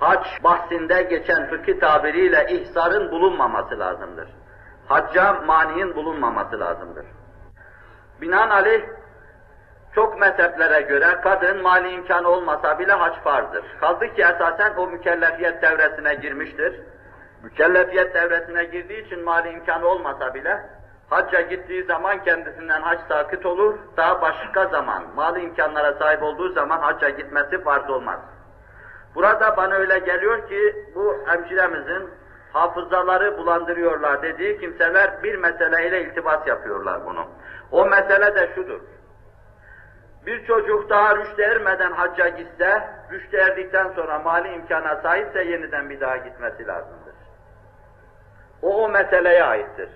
hac bahsinde geçen fıkhi tabiriyle ihsarın bulunmaması lazımdır. Hacca maniin bulunmaması lazımdır. Binaenaleyh çok mezheplere göre kadın mali imkanı olmasa bile hac farzdır. Kaldı ki esasen o mükellefiyet devresine girmiştir. Mükellefiyet devresine girdiği için mali imkanı olmasa bile hacca gittiği zaman kendisinden hac sakıt olur. Daha başka zaman mali imkanlara sahip olduğu zaman hacca gitmesi farz olmaz. Burada bana öyle geliyor ki bu hemşiremizin hafızaları bulandırıyorlar dediği kimseler bir meseleyle iltibas yapıyorlar bunu. O mesele de şudur. Bir çocuk daha rüşte ermeden hacca gitse, rüşte erdikten sonra mali imkana sahipse yeniden bir daha gitmesi lazımdır. O o meseleye aittir.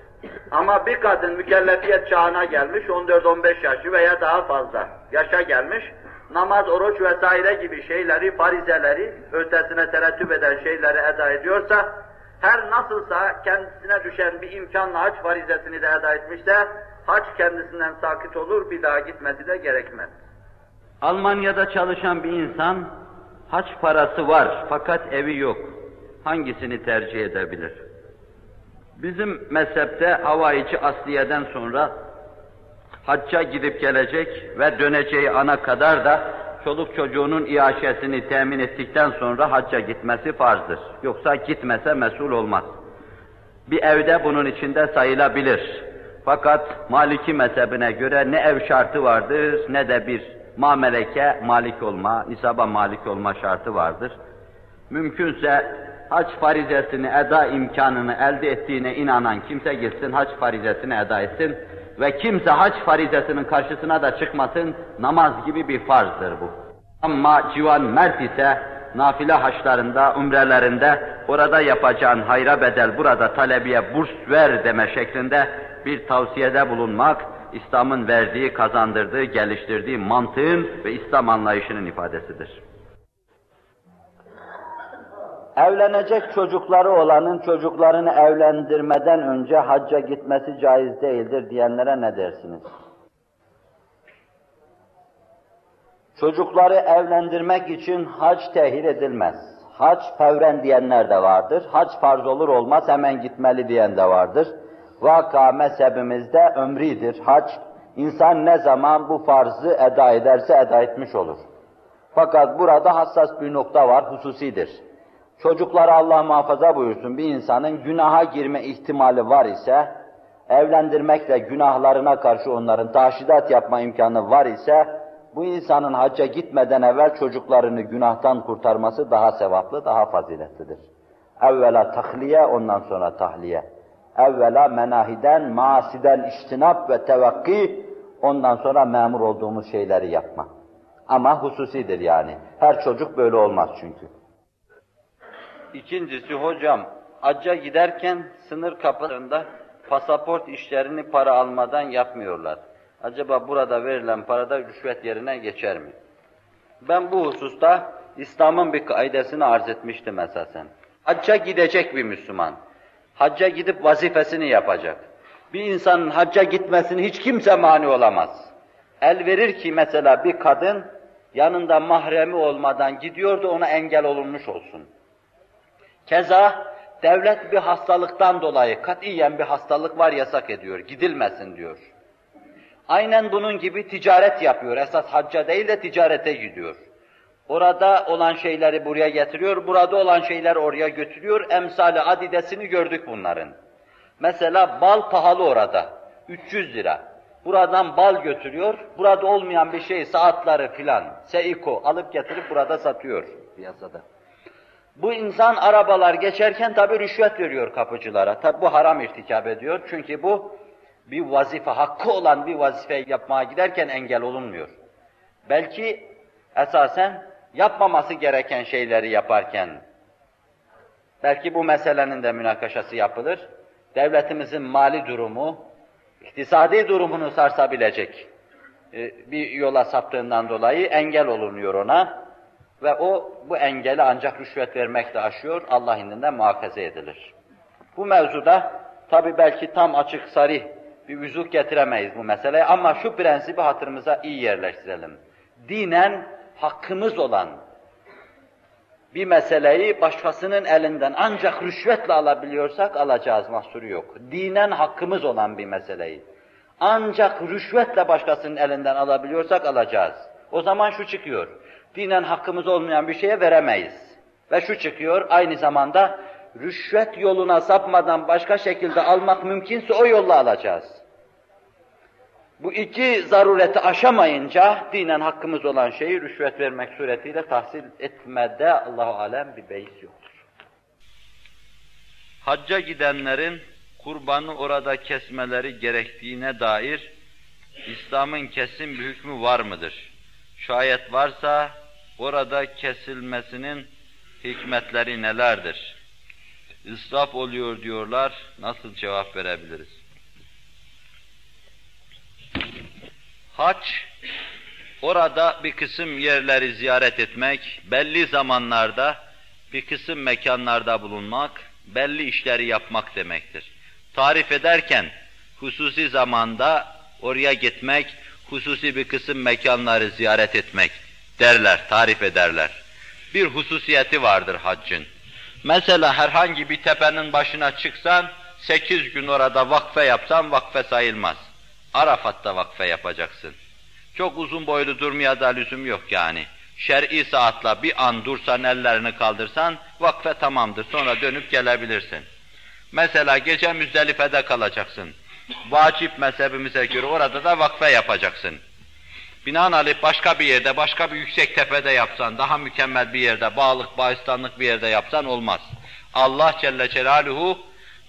Ama bir kadın mükellefiyet çağına gelmiş, 14-15 yaşı veya daha fazla yaşa gelmiş, namaz, oruç vesaire gibi şeyleri, farizeleri, ötesine terettüp eden şeyleri eda ediyorsa, her nasılsa kendisine düşen bir imkanla hac farizesini de eda etmişse, hac kendisinden sakit olur, bir daha gitmesi de gerekmez. Almanya'da çalışan bir insan, hac parası var fakat evi yok. Hangisini tercih edebilir? Bizim mezhepte havaici asliyeden sonra hacca gidip gelecek ve döneceği ana kadar da çoluk çocuğunun iaşesini temin ettikten sonra hacca gitmesi farzdır. Yoksa gitmese mesul olmaz. Bir evde bunun içinde sayılabilir. Fakat Maliki mezhebine göre ne ev şartı vardır ne de bir mameleke malik olma, nisaba malik olma şartı vardır. Mümkünse hac farizesini eda imkanını elde ettiğine inanan kimse gitsin hac farizesini eda etsin ve kimse hac farizesinin karşısına da çıkmasın namaz gibi bir farzdır bu. Ama civan mert ise nafile haçlarında, umrelerinde orada yapacağın hayra bedel burada talebiye burs ver deme şeklinde bir tavsiyede bulunmak, İslam'ın verdiği, kazandırdığı, geliştirdiği mantığın ve İslam anlayışının ifadesidir. Evlenecek çocukları olanın çocuklarını evlendirmeden önce hacca gitmesi caiz değildir diyenlere ne dersiniz? Çocukları evlendirmek için hac tehir edilmez. Hac fevren diyenler de vardır. Hac farz olur olmaz hemen gitmeli diyen de vardır. Vaka mezhebimizde ömridir. Hac, insan ne zaman bu farzı eda ederse eda etmiş olur. Fakat burada hassas bir nokta var, hususidir. Çocukları Allah muhafaza buyursun, bir insanın günaha girme ihtimali var ise, evlendirmekle günahlarına karşı onların taşidat yapma imkanı var ise, bu insanın hacca gitmeden evvel çocuklarını günahtan kurtarması daha sevaplı, daha faziletlidir. Evvela tahliye, ondan sonra tahliye. Evvela menahiden, masiden iştinap ve tevakki, ondan sonra memur olduğumuz şeyleri yapma. Ama hususidir yani. Her çocuk böyle olmaz çünkü. İkincisi hocam, hacca giderken sınır kapılarında pasaport işlerini para almadan yapmıyorlar. Acaba burada verilen parada rüşvet yerine geçer mi? Ben bu hususta İslam'ın bir kaidesini arz etmiştim esasen. Hacca gidecek bir Müslüman, hacca gidip vazifesini yapacak. Bir insanın hacca gitmesini hiç kimse mani olamaz. El verir ki mesela bir kadın yanında mahremi olmadan gidiyordu ona engel olunmuş olsun. Keza devlet bir hastalıktan dolayı katiyen bir hastalık var yasak ediyor, gidilmesin diyor. Aynen bunun gibi ticaret yapıyor. Esas hacca değil de ticarete gidiyor. Orada olan şeyleri buraya getiriyor, burada olan şeyler oraya götürüyor. Emsali adidesini gördük bunların. Mesela bal pahalı orada. 300 lira. Buradan bal götürüyor, burada olmayan bir şey saatleri filan, seiko alıp getirip burada satıyor piyasada. Bu insan arabalar geçerken tabi rüşvet veriyor kapıcılara. Tabi bu haram irtikap ediyor. Çünkü bu bir vazife, hakkı olan bir vazife yapmaya giderken engel olunmuyor. Belki esasen yapmaması gereken şeyleri yaparken, belki bu meselenin de münakaşası yapılır. Devletimizin mali durumu, iktisadi durumunu sarsabilecek e, bir yola saptığından dolayı engel olunuyor ona ve o bu engeli ancak rüşvet vermekle aşıyor, Allah indinde muhafaza edilir. Bu mevzuda tabi belki tam açık sarih bir vüzuh getiremeyiz bu meseleye ama şu prensibi hatırımıza iyi yerleştirelim. Dinen hakkımız olan bir meseleyi başkasının elinden ancak rüşvetle alabiliyorsak alacağız mahsuru yok. Dinen hakkımız olan bir meseleyi. Ancak rüşvetle başkasının elinden alabiliyorsak alacağız. O zaman şu çıkıyor. Dinen hakkımız olmayan bir şeye veremeyiz. Ve şu çıkıyor aynı zamanda rüşvet yoluna sapmadan başka şekilde almak mümkünse o yolla alacağız. Bu iki zarureti aşamayınca dinen hakkımız olan şeyi rüşvet vermek suretiyle tahsil etmede Allahu alem bir beis yoktur. Hacca gidenlerin kurbanı orada kesmeleri gerektiğine dair İslam'ın kesin bir hükmü var mıdır? Şayet varsa orada kesilmesinin hikmetleri nelerdir? İsraf oluyor diyorlar, nasıl cevap verebiliriz? Hac, orada bir kısım yerleri ziyaret etmek, belli zamanlarda bir kısım mekanlarda bulunmak, belli işleri yapmak demektir. Tarif ederken hususi zamanda oraya gitmek, hususi bir kısım mekanları ziyaret etmek derler, tarif ederler. Bir hususiyeti vardır haccın. Mesela herhangi bir tepenin başına çıksan, sekiz gün orada vakfe yapsan vakfe sayılmaz. Arafat'ta vakfe yapacaksın. Çok uzun boylu durmaya da lüzum yok yani. Şer'i saatla bir an dursan ellerini kaldırsan vakfe tamamdır. Sonra dönüp gelebilirsin. Mesela gece Müzdelife'de kalacaksın. Vacip mezhebimize göre orada da vakfe yapacaksın. Binaenaleyh başka bir yerde, başka bir yüksek tepede yapsan, daha mükemmel bir yerde, bağlık, bağıstanlık bir yerde yapsan olmaz. Allah Celle Celaluhu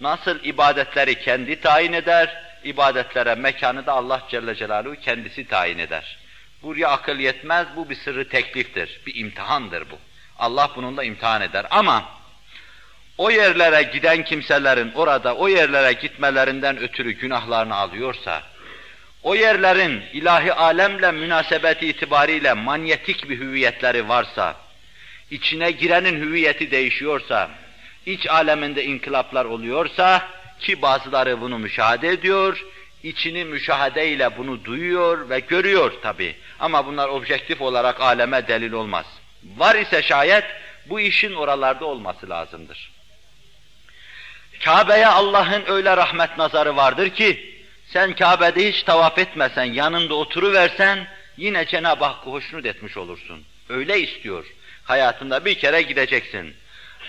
nasıl ibadetleri kendi tayin eder, ibadetlere mekanı da Allah Celle Celaluhu kendisi tayin eder. Buraya akıl yetmez, bu bir sırrı tekliftir, bir imtihandır bu. Allah bununla imtihan eder ama o yerlere giden kimselerin orada o yerlere gitmelerinden ötürü günahlarını alıyorsa, o yerlerin ilahi alemle münasebeti itibariyle manyetik bir hüviyetleri varsa, içine girenin hüviyeti değişiyorsa, iç aleminde inkılaplar oluyorsa, ki bazıları bunu müşahede ediyor, içini müşahedeyle bunu duyuyor ve görüyor tabi. Ama bunlar objektif olarak aleme delil olmaz. Var ise şayet bu işin oralarda olması lazımdır. Kabe'ye Allah'ın öyle rahmet nazarı vardır ki, sen Kabe'de hiç tavaf etmesen, yanında oturuversen, yine Cenab-ı Hakk'ı hoşnut etmiş olursun. Öyle istiyor. Hayatında bir kere gideceksin.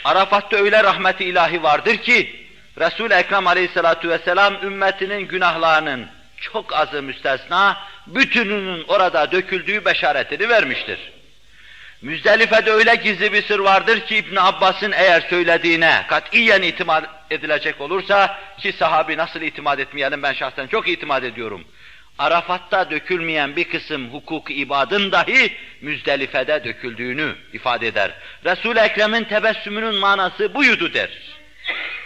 Arafat'ta öyle rahmeti ilahi vardır ki, Resul-i Ekrem aleyhissalatu vesselam ümmetinin günahlarının çok azı müstesna, bütününün orada döküldüğü beşaretini vermiştir. Müzdelife'de öyle gizli bir sır vardır ki İbn Abbas'ın eğer söylediğine katiyen itimat edilecek olursa ki sahabi nasıl itimat etmeyelim ben şahsen çok itimat ediyorum. Arafat'ta dökülmeyen bir kısım hukuk ibadın dahi Müzdelife'de döküldüğünü ifade eder. Resul-i Ekrem'in tebessümünün manası buydu der.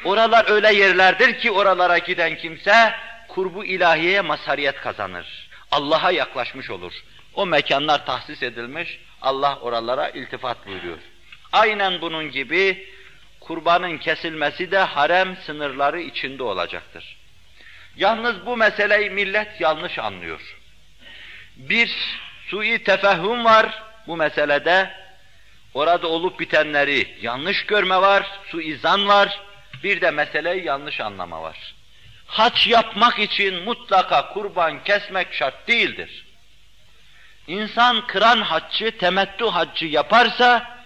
Oralar öyle yerlerdir ki oralara giden kimse kurbu ilahiyeye mazhariyet kazanır. Allah'a yaklaşmış olur. O mekanlar tahsis edilmiş, Allah oralara iltifat buyuruyor. Aynen bunun gibi kurbanın kesilmesi de harem sınırları içinde olacaktır. Yalnız bu meseleyi millet yanlış anlıyor. Bir sui tefehüm var bu meselede. Orada olup bitenleri yanlış görme var, suizan var. Bir de meseleyi yanlış anlama var. Haç yapmak için mutlaka kurban kesmek şart değildir. İnsan kıran haccı, temettü haccı yaparsa,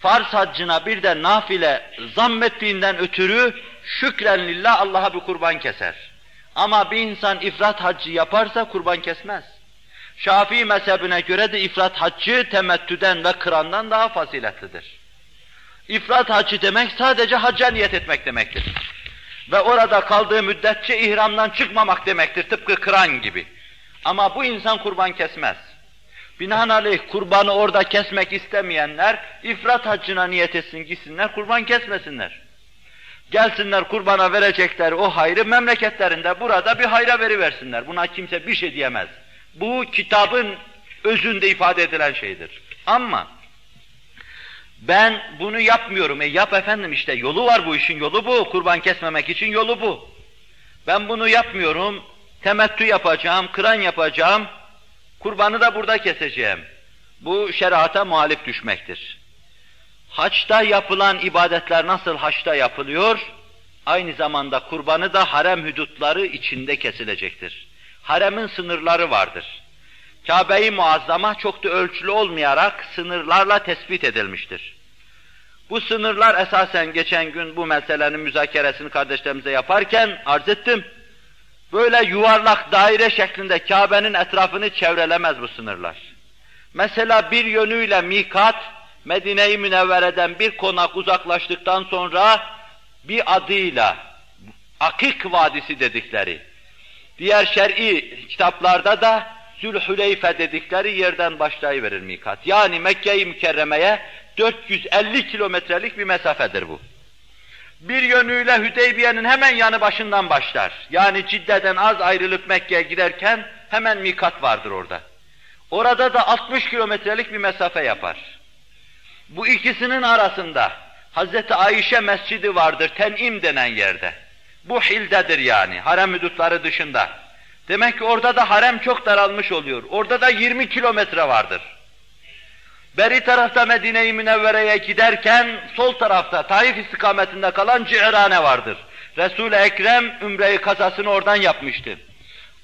farz haccına bir de nafile zammettiğinden ötürü şükren lillah Allah'a bir kurban keser. Ama bir insan ifrat haccı yaparsa kurban kesmez. Şafii mezhebine göre de ifrat haccı temettüden ve kırandan daha faziletlidir. İfrat haccı demek sadece hacca niyet etmek demektir. Ve orada kaldığı müddetçe ihramdan çıkmamak demektir tıpkı kıran gibi. Ama bu insan kurban kesmez. Binaenaleyh kurbanı orada kesmek istemeyenler ifrat haccına niyet etsin gitsinler kurban kesmesinler. Gelsinler kurbana verecekler o hayrı memleketlerinde burada bir hayra veriversinler. Buna kimse bir şey diyemez. Bu kitabın özünde ifade edilen şeydir. Ama ben bunu yapmıyorum. E yap efendim işte yolu var bu işin yolu bu. Kurban kesmemek için yolu bu. Ben bunu yapmıyorum. Temettü yapacağım, kıran yapacağım. Kurbanı da burada keseceğim. Bu şerata muhalif düşmektir. Haçta yapılan ibadetler nasıl haçta yapılıyor? Aynı zamanda kurbanı da harem hüdutları içinde kesilecektir. Haremin sınırları vardır. Kabe-i Muazzama çok da ölçülü olmayarak sınırlarla tespit edilmiştir. Bu sınırlar esasen geçen gün bu meselenin müzakeresini kardeşlerimize yaparken arz ettim. Böyle yuvarlak daire şeklinde Kabe'nin etrafını çevrelemez bu sınırlar. Mesela bir yönüyle mikat, Medine-i Münevvere'den bir konak uzaklaştıktan sonra bir adıyla Akik Vadisi dedikleri, diğer şer'i kitaplarda da Zülhüleyfe dedikleri yerden başlayıverir mikat. Yani Mekke-i Mükerreme'ye 450 kilometrelik bir mesafedir bu. Bir yönüyle Hüdeybiye'nin hemen yanı başından başlar. Yani Cidde'den az ayrılıp Mekke'ye giderken hemen mikat vardır orada. Orada da 60 kilometrelik bir mesafe yapar. Bu ikisinin arasında Hazreti Ayşe Mescidi vardır Ten'im denen yerde. Bu hildedir yani, harem hudutları dışında. Demek ki orada da harem çok daralmış oluyor. Orada da 20 kilometre vardır. Beri tarafta Medine-i Münevvere'ye giderken sol tarafta Taif istikametinde kalan Cihrane vardır. Resul-i Ekrem Ümre-i kazasını oradan yapmıştı.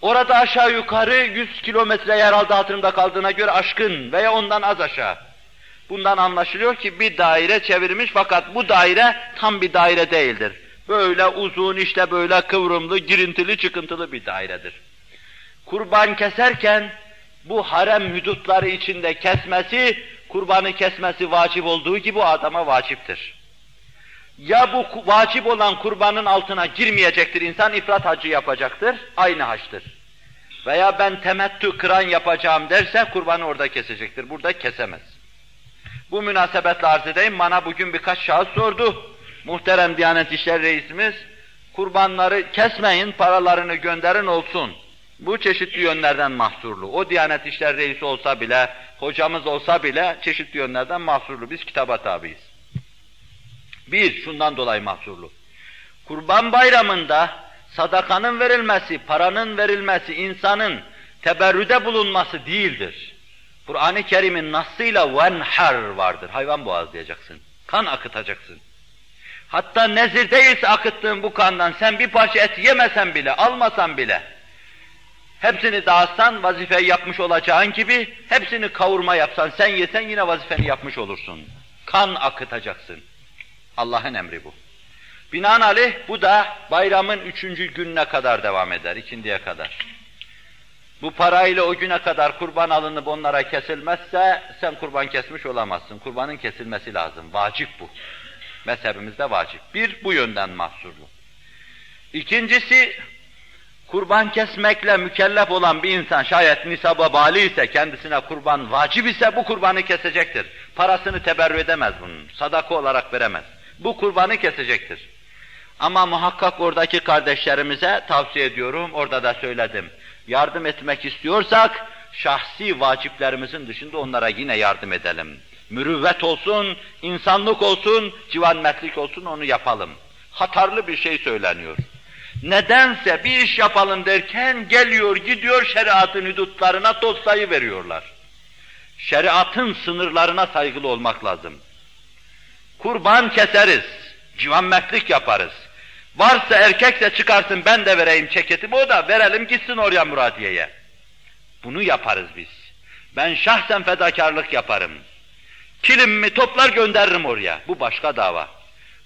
Orada aşağı yukarı 100 kilometre yer aldı hatırımda kaldığına göre aşkın veya ondan az aşağı. Bundan anlaşılıyor ki bir daire çevirmiş fakat bu daire tam bir daire değildir. Böyle uzun işte böyle kıvrımlı, girintili, çıkıntılı bir dairedir. Kurban keserken bu harem hüdutları içinde kesmesi, kurbanı kesmesi vacip olduğu gibi o adama vaciptir. Ya bu vacip olan kurbanın altına girmeyecektir, insan ifrat hacı yapacaktır, aynı haçtır. Veya ben temettü kıran yapacağım derse kurbanı orada kesecektir, burada kesemez. Bu münasebetle arz edeyim, bana bugün birkaç şahıs sordu. Muhterem Diyanet İşleri Reisimiz, kurbanları kesmeyin, paralarını gönderin olsun. Bu çeşitli yönlerden mahsurlu. O Diyanet İşleri Reisi olsa bile, hocamız olsa bile çeşitli yönlerden mahsurlu. Biz kitaba tabiiz. Bir, şundan dolayı mahsurlu. Kurban bayramında sadakanın verilmesi, paranın verilmesi, insanın teberrüde bulunması değildir. Kur'an-ı Kerim'in nasıyla venhar vardır. Hayvan boğazlayacaksın. Kan akıtacaksın. Hatta nezir değilse akıttığın bu kandan sen bir parça et yemesen bile, almasan bile, hepsini dağıtsan vazifeyi yapmış olacağın gibi, hepsini kavurma yapsan, sen yesen yine vazifeni yapmış olursun. Kan akıtacaksın. Allah'ın emri bu. Binaenaleyh bu da bayramın üçüncü gününe kadar devam eder, ikindiye kadar. Bu parayla o güne kadar kurban alınıp onlara kesilmezse sen kurban kesmiş olamazsın. Kurbanın kesilmesi lazım. Vacip bu. Mezhebimizde vacip. Bir, bu yönden mahsurlu. İkincisi, kurban kesmekle mükellef olan bir insan şayet nisaba bali ise, kendisine kurban vacip ise bu kurbanı kesecektir. Parasını teberrü edemez bunun, sadaka olarak veremez. Bu kurbanı kesecektir. Ama muhakkak oradaki kardeşlerimize tavsiye ediyorum, orada da söyledim. Yardım etmek istiyorsak, şahsi vaciplerimizin dışında onlara yine yardım edelim. Mürüvvet olsun, insanlık olsun, civanmetlik olsun onu yapalım. Hatarlı bir şey söyleniyor. Nedense bir iş yapalım derken geliyor gidiyor şeriatın hüdutlarına toz sayı veriyorlar. Şeriatın sınırlarına saygılı olmak lazım. Kurban keseriz, civanmetlik yaparız. Varsa erkekse çıkarsın ben de vereyim ceketimi o da verelim gitsin oraya Muradiye'ye. Bunu yaparız biz. Ben şahsen fedakarlık yaparım. Kilimimi toplar gönderirim oraya. Bu başka dava.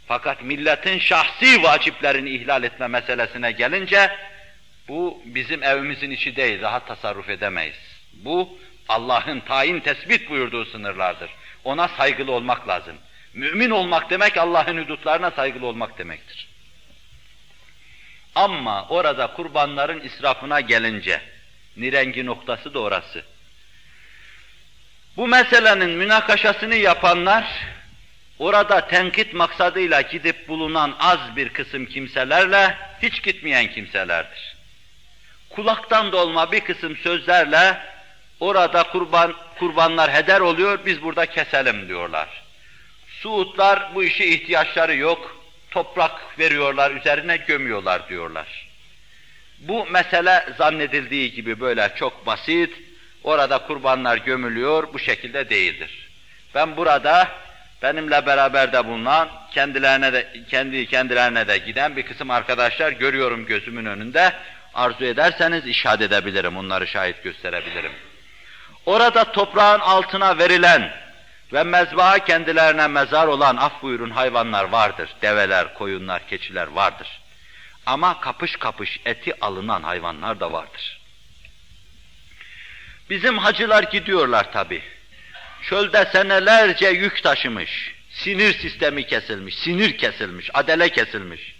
Fakat milletin şahsi vaciplerini ihlal etme meselesine gelince bu bizim evimizin içi değil, rahat tasarruf edemeyiz. Bu Allah'ın tayin tespit buyurduğu sınırlardır. Ona saygılı olmak lazım. Mümin olmak demek Allah'ın hudutlarına saygılı olmak demektir. Ama orada kurbanların israfına gelince, nirengi noktası da orası. Bu meselenin münakaşasını yapanlar, orada tenkit maksadıyla gidip bulunan az bir kısım kimselerle, hiç gitmeyen kimselerdir. Kulaktan dolma bir kısım sözlerle, orada kurban, kurbanlar heder oluyor, biz burada keselim diyorlar. Suudlar bu işi ihtiyaçları yok, toprak veriyorlar, üzerine gömüyorlar diyorlar. Bu mesele zannedildiği gibi böyle çok basit, orada kurbanlar gömülüyor, bu şekilde değildir. Ben burada benimle beraber de bulunan, kendilerine de, kendi kendilerine de giden bir kısım arkadaşlar görüyorum gözümün önünde. Arzu ederseniz işaret edebilirim, onları şahit gösterebilirim. Orada toprağın altına verilen ve mezbaha kendilerine mezar olan af buyurun hayvanlar vardır. Develer, koyunlar, keçiler vardır. Ama kapış kapış eti alınan hayvanlar da vardır. Bizim hacılar gidiyorlar tabi. Çölde senelerce yük taşımış, sinir sistemi kesilmiş, sinir kesilmiş, adele kesilmiş.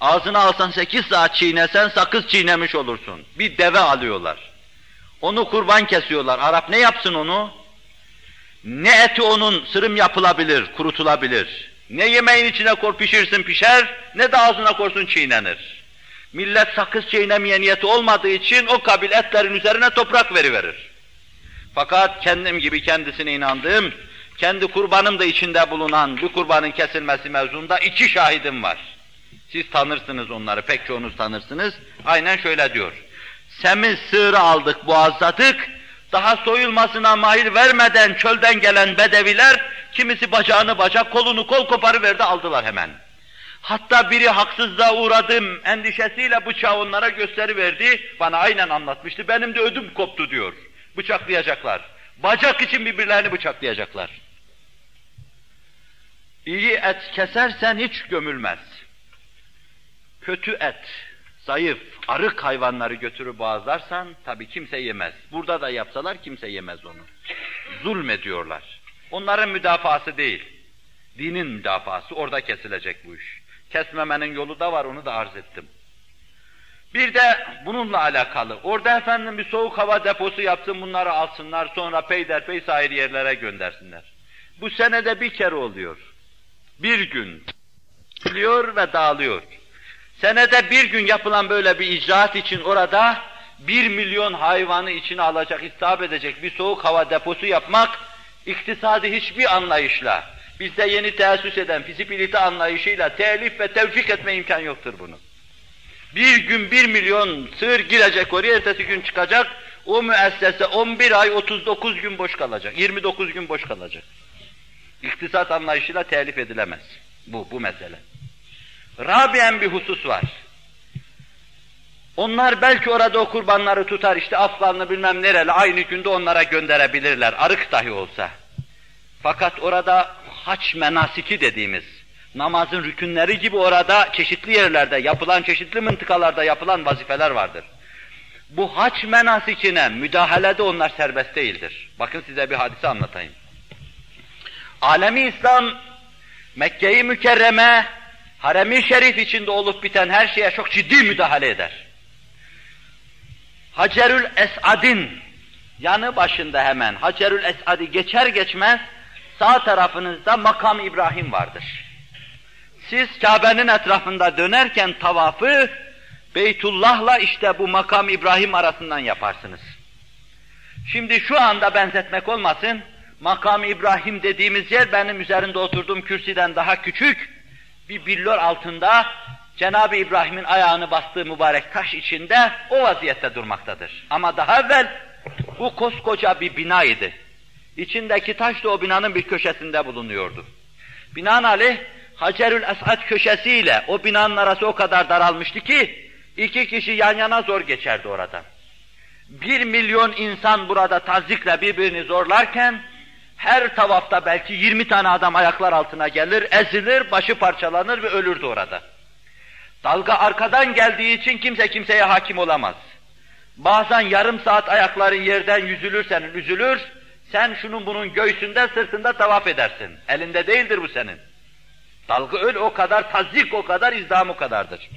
Ağzına alsan sekiz saat çiğnesen sakız çiğnemiş olursun. Bir deve alıyorlar. Onu kurban kesiyorlar. Arap ne yapsın onu? Ne eti onun sırım yapılabilir, kurutulabilir. Ne yemeğin içine kor pişirsin pişer, ne de ağzına korsun çiğnenir. Millet sakız çiğnemeye niyeti olmadığı için o kabil etlerin üzerine toprak veriverir. Fakat kendim gibi kendisine inandığım, kendi kurbanım da içinde bulunan bir kurbanın kesilmesi mevzunda iki şahidim var. Siz tanırsınız onları, pek çoğunuz tanırsınız. Aynen şöyle diyor. Semiz sığırı aldık, boğazladık, daha soyulmasına mahir vermeden çölden gelen bedeviler, kimisi bacağını bacak, kolunu kol koparıverdi aldılar hemen. Hatta biri haksızlığa uğradım endişesiyle bıçağı onlara gösteriverdi, bana aynen anlatmıştı, benim de ödüm koptu diyor. Bıçaklayacaklar. Bacak için birbirlerini bıçaklayacaklar. İyi et kesersen hiç gömülmez. Kötü et, zayıf, arık hayvanları götürüp boğazlarsan tabi kimse yemez. Burada da yapsalar kimse yemez onu. Zulmediyorlar. Onların müdafası değil. Dinin müdafası. Orada kesilecek bu iş. Kesmemenin yolu da var onu da arz ettim. Bir de bununla alakalı. Orada efendim bir soğuk hava deposu yapsın bunları alsınlar sonra peyderpey sahil yerlere göndersinler. Bu senede bir kere oluyor. Bir gün. Biliyor ve dağılıyor. Senede bir gün yapılan böyle bir icraat için orada bir milyon hayvanı içine alacak, istihap edecek bir soğuk hava deposu yapmak, iktisadi hiçbir anlayışla, bizde yeni teessüs eden fizibilite anlayışıyla telif ve tevfik etme imkan yoktur bunu. Bir gün bir milyon sığır girecek oraya, ertesi gün çıkacak, o müessese 11 ay 39 gün boş kalacak, 29 gün boş kalacak. İktisat anlayışıyla telif edilemez bu, bu mesele. Rabiyen bir husus var. Onlar belki orada o kurbanları tutar, işte Afganlı bilmem nereli aynı günde onlara gönderebilirler, arık dahi olsa. Fakat orada haç menasiki dediğimiz, namazın rükünleri gibi orada çeşitli yerlerde, yapılan çeşitli mıntıkalarda yapılan vazifeler vardır. Bu haç menasikine müdahalede onlar serbest değildir. Bakın size bir hadise anlatayım. Alemi İslam, Mekke-i Mükerreme, harem-i şerif içinde olup biten her şeye çok ciddi müdahale eder. Hacerül Esad'in yanı başında hemen Hacerül Esad'i geçer geçmez sağ tarafınızda makam İbrahim vardır. Siz Kabe'nin etrafında dönerken tavafı Beytullah'la işte bu makam İbrahim arasından yaparsınız. Şimdi şu anda benzetmek olmasın, makam İbrahim dediğimiz yer benim üzerinde oturduğum kürsüden daha küçük, bir billor altında Cenab-ı İbrahim'in ayağını bastığı mübarek taş içinde o vaziyette durmaktadır. Ama daha evvel bu koskoca bir bina idi. İçindeki taş da o binanın bir köşesinde bulunuyordu. Binaenaleyh Hacerül Esad köşesiyle o binanın arası o kadar daralmıştı ki iki kişi yan yana zor geçerdi oradan. Bir milyon insan burada tazikle birbirini zorlarken her tavafta belki 20 tane adam ayaklar altına gelir, ezilir, başı parçalanır ve ölürdü orada. Dalga arkadan geldiği için kimse kimseye hakim olamaz. Bazen yarım saat ayakların yerden yüzülür senin, üzülür, sen şunun bunun göğsünde, sırtında tavaf edersin. Elinde değildir bu senin. Dalga öyle o kadar, tazik o kadar, izdam o kadardır.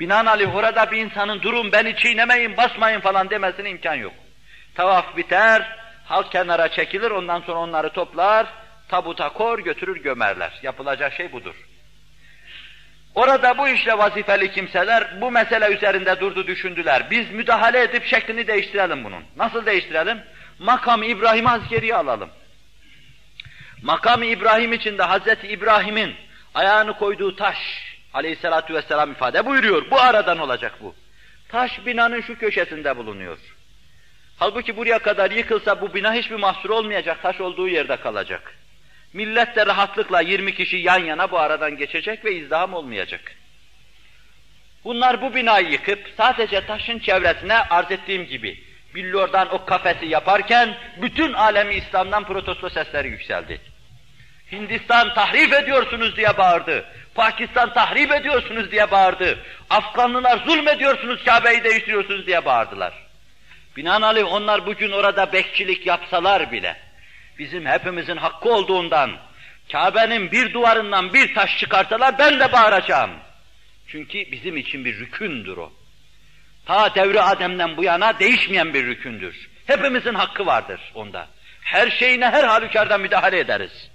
Binaenaleyh orada bir insanın durun beni çiğnemeyin, basmayın falan demesine imkan yok. Tavaf biter, halk kenara çekilir, ondan sonra onları toplar, tabuta kor götürür gömerler. Yapılacak şey budur. Orada bu işle vazifeli kimseler bu mesele üzerinde durdu düşündüler. Biz müdahale edip şeklini değiştirelim bunun. Nasıl değiştirelim? Makam İbrahim'i askeriye alalım. Makam İbrahim içinde Hazreti İbrahim'in ayağını koyduğu taş aleyhissalatu vesselam ifade buyuruyor. Bu aradan olacak bu. Taş binanın şu köşesinde bulunuyor. Halbuki buraya kadar yıkılsa bu bina hiçbir mahsur olmayacak, taş olduğu yerde kalacak. Millet de rahatlıkla 20 kişi yan yana bu aradan geçecek ve izdiham olmayacak. Bunlar bu binayı yıkıp sadece taşın çevresine arz ettiğim gibi billurdan o kafesi yaparken bütün alemi İslam'dan protesto sesleri yükseldi. Hindistan tahrip ediyorsunuz diye bağırdı. Pakistan tahrip ediyorsunuz diye bağırdı. Afganlılar zulmediyorsunuz, Kabe'yi değiştiriyorsunuz diye bağırdılar. Binaenaleyh onlar bugün orada bekçilik yapsalar bile, bizim hepimizin hakkı olduğundan, Kabe'nin bir duvarından bir taş çıkarsalar ben de bağıracağım. Çünkü bizim için bir rükündür o. Ta devri Adem'den bu yana değişmeyen bir rükündür. Hepimizin hakkı vardır onda. Her şeyine her halükarda müdahale ederiz.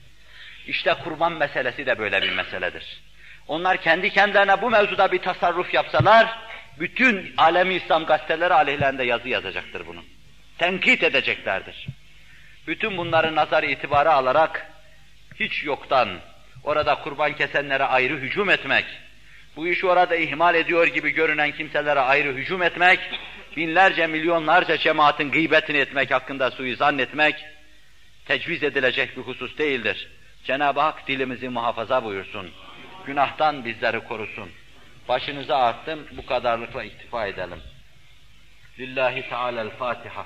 İşte kurban meselesi de böyle bir meseledir. Onlar kendi kendilerine bu mevzuda bir tasarruf yapsalar, bütün alemi İslam gazeteleri aleyhlerinde yazı yazacaktır bunun. Tenkit edeceklerdir. Bütün bunları nazar itibara alarak, hiç yoktan orada kurban kesenlere ayrı hücum etmek, bu işi orada ihmal ediyor gibi görünen kimselere ayrı hücum etmek, binlerce milyonlarca cemaatin gıybetini etmek hakkında suizan etmek, tecviz edilecek bir husus değildir. Cenab-ı Hak dilimizi muhafaza buyursun. Günahtan bizleri korusun. Başınıza arttım, bu kadarlıkla iktifa edelim. Lillahi Teala'l-Fatiha.